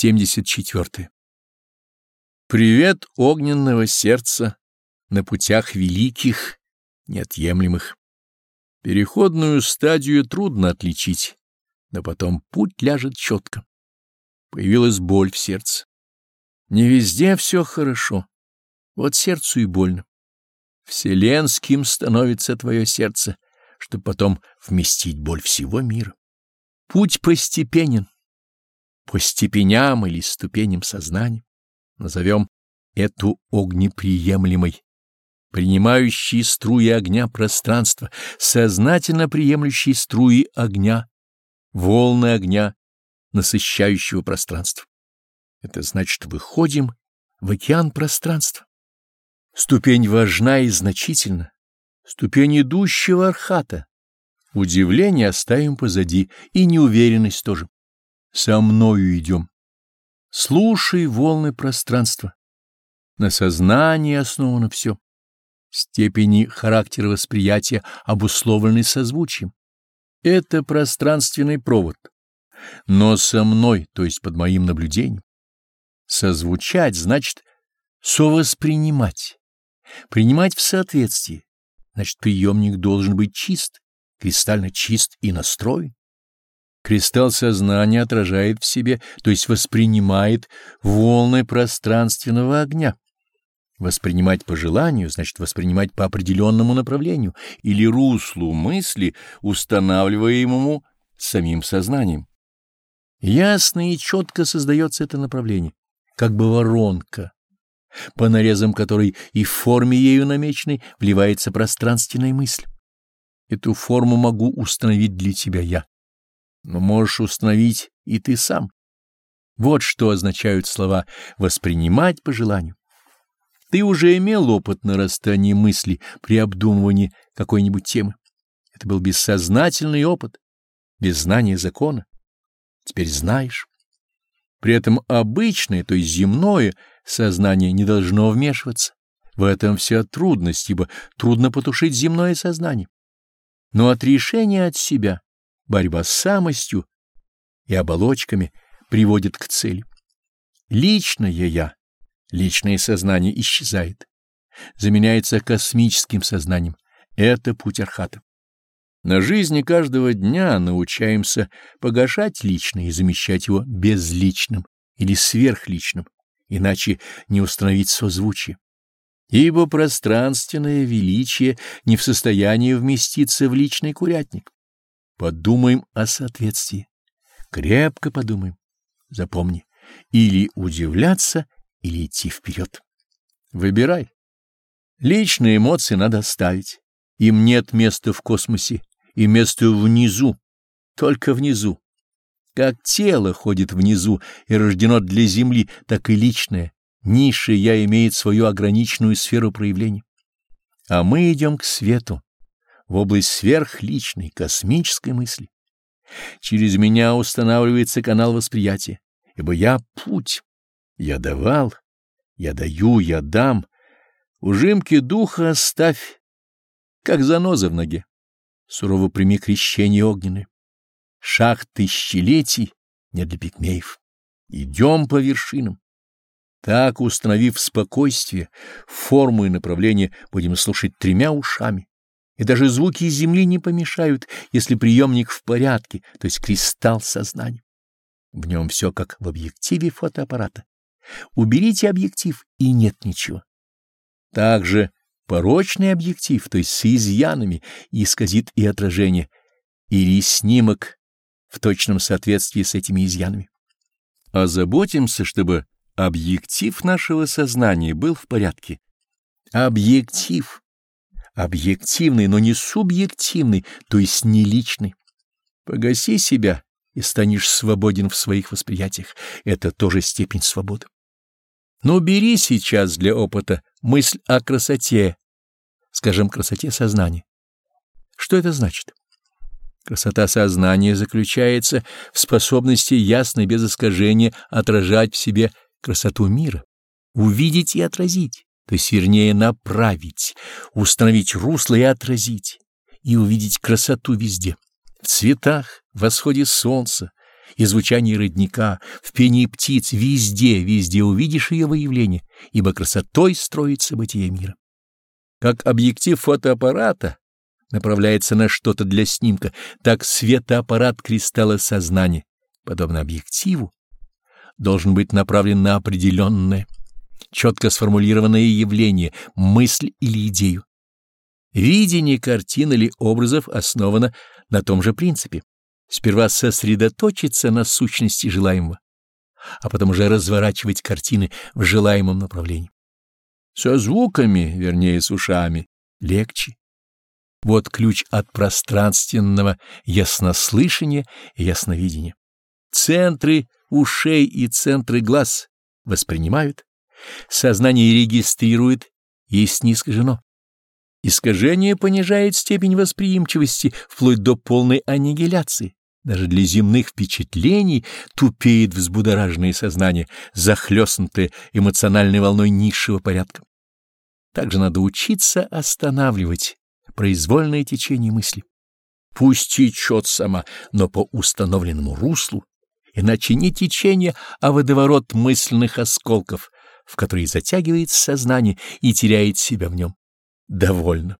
74. Привет огненного сердца на путях великих, неотъемлемых. Переходную стадию трудно отличить, но потом путь ляжет четко. Появилась боль в сердце. Не везде все хорошо, вот сердцу и больно. Вселенским становится твое сердце, чтобы потом вместить боль всего мира. Путь постепенен по степеням или ступеням сознания, назовем эту огнеприемлемой, принимающей струи огня пространства, сознательно приемлющей струи огня, волны огня, насыщающего пространство. Это значит, выходим в океан пространства. Ступень важна и значительна. Ступень идущего архата. Удивление оставим позади, и неуверенность тоже. Со мною идем. Слушай волны пространства. На сознании основано все. Степени характера восприятия обусловлены созвучием. Это пространственный провод. Но со мной, то есть под моим наблюдением. Созвучать значит совоспринимать. Принимать в соответствии. Значит, приемник должен быть чист, кристально чист и настроен. Кристалл сознания отражает в себе, то есть воспринимает волны пространственного огня. Воспринимать по желанию значит воспринимать по определенному направлению или руслу мысли, устанавливаемому самим сознанием. Ясно и четко создается это направление, как бы воронка, по нарезам которой и в форме ею намеченной вливается пространственная мысль. Эту форму могу установить для тебя я но можешь установить и ты сам. Вот что означают слова «воспринимать по желанию». Ты уже имел опыт нарастания мысли при обдумывании какой-нибудь темы. Это был бессознательный опыт, без знания закона. Теперь знаешь. При этом обычное, то есть земное, сознание не должно вмешиваться. В этом вся трудность, ибо трудно потушить земное сознание. Но отрешение от себя борьба с самостью и оболочками приводит к цели. Личное «я», личное сознание исчезает, заменяется космическим сознанием. Это путь Архата. На жизни каждого дня научаемся погашать личное и замещать его безличным или сверхличным, иначе не установить созвучие. Ибо пространственное величие не в состоянии вместиться в личный курятник. Подумаем о соответствии. Крепко подумаем. Запомни, или удивляться, или идти вперед. Выбирай. Личные эмоции надо оставить. Им нет места в космосе, и место внизу, только внизу. Как тело ходит внизу и рождено для Земли, так и личное, низшее «я» имеет свою ограниченную сферу проявления. А мы идем к свету, в область сверхличной, космической мысли. Через меня устанавливается канал восприятия, ибо я — путь. Я давал, я даю, я дам. Ужимки духа оставь, как заноза в ноге. Сурово прими крещение огненное. Шаг тысячелетий не для пикмеев. Идем по вершинам. Так, установив спокойствие, форму и направление, будем слушать тремя ушами и даже звуки земли не помешают, если приемник в порядке, то есть кристалл сознания. В нем все как в объективе фотоаппарата. Уберите объектив, и нет ничего. Также порочный объектив, то есть с изъянами, исказит и отражение, или снимок в точном соответствии с этими изъянами. Озаботимся, чтобы объектив нашего сознания был в порядке. Объектив объективный, но не субъективный, то есть не личный. Погаси себя и станешь свободен в своих восприятиях. Это тоже степень свободы. Но бери сейчас для опыта мысль о красоте, скажем, красоте сознания. Что это значит? Красота сознания заключается в способности ясно без искажения отражать в себе красоту мира, увидеть и отразить то вернее направить, установить русло и отразить, и увидеть красоту везде, в цветах, в восходе солнца, и звучании родника, в пении птиц, везде, везде увидишь ее выявление, ибо красотой строится бытие мира. Как объектив фотоаппарата направляется на что-то для снимка, так светоаппарат кристалла сознания, подобно объективу, должен быть направлен на определенное, четко сформулированное явление, мысль или идею. Видение картин или образов основано на том же принципе. Сперва сосредоточиться на сущности желаемого, а потом уже разворачивать картины в желаемом направлении. Со звуками, вернее, с ушами, легче. Вот ключ от пространственного яснослышания и ясновидения. Центры ушей и центры глаз воспринимают, сознание регистрирует, есть не искажено. Искажение понижает степень восприимчивости вплоть до полной аннигиляции. Даже для земных впечатлений тупеет взбудораженное сознание, захлестнутое эмоциональной волной низшего порядка. Также надо учиться останавливать произвольное течение мысли. Пусть течет сама, но по установленному руслу, иначе не течение, а водоворот мысленных осколков, в который затягивает сознание и теряет себя в нем. Довольно.